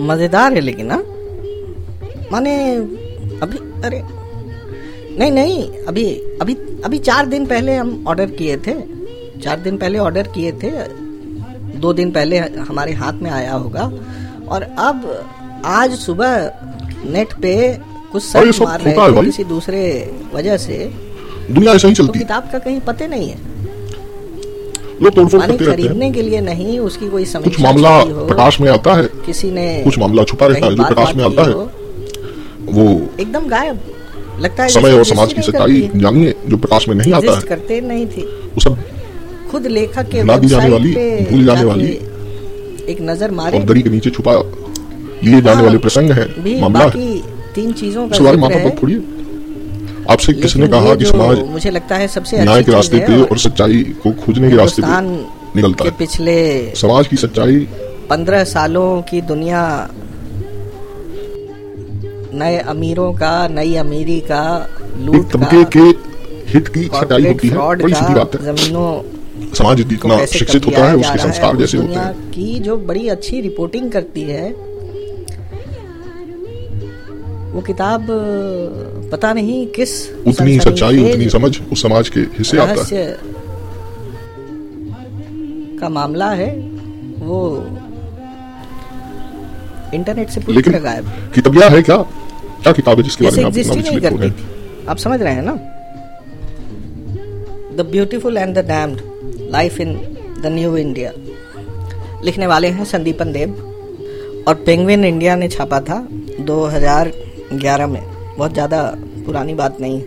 मज़ेदार है लेकिन ना माने अभी अरे नहीं नहीं अभी अभी अभी चार दिन पहले हम ऑर्डर किए थे। चार दिन पहले ऑर्डर किए थे। दो दिन पहले हमारे हाथ में आया होगा। और अब आज सुबह नेट पे कुछ सर्च मार रहे थे किसी दूसरे वजह से दुनिया ऐसा ही तो चलती है। किताब का कहीं पते नहीं है। लोग तोड़फोड़ करते रहते हैं। खरीदने के लिए नहीं उसकी कोई कुछ मामला प्रकाश में आता है। किसी ने कुछ मामला छुपा रहता है जो प्रकाश में आता है। वो एकदम गायब। लगता है समय और समाज की सच्चाई जानिए जो प्रकाश में नहीं आता है। करते नहीं थे। वो सब खुद लेखक के दी जाने वाली, भूल जाने वाली एक नज़र मारे। और दरी के नीचे छुपा। लिए जाने हाँ, वाले प्रसंग है मामला है। तीन चीज़ों का में मत फोड़िए आपसे किसने कहा कि समाज मुझे लगता है सबसे न्याय के रास्ते पे और सच्चाई को खोजने के रास्ते पे निकलता है। पिछले समाज की सच्चाई पंद्रह सालों की दुनिया नए अमीरों का नई अमीरी का लूट तबके का के हित की सच्चाई होती है बड़ी सीधी बात है। जमीनों समाज जितना शिक्षित होता है उसके संस्कार जैसे होते हैं। की जो बड़ी अच्छी रिपोर्टिंग करती है वो किताब पता नहीं किस उतनी सच्चाई उतनी समझ उस समाज के हिस्से आता है। का मामला है वो इंटरनेट से पूरी तरह गायब है। किताबिया है क्या? क्या किताब है जिसके बारे में आप नहीं करती। आप समझ रहे हैं ना? The beautiful and the damned life in the new India लिखने वाले हैं संदीपन देव और पेंगविन इंडिया ने छापा था ग्यारह में। बहुत ज़्यादा पुरानी बात नहीं।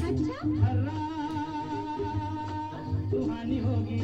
अच्छा। होगी।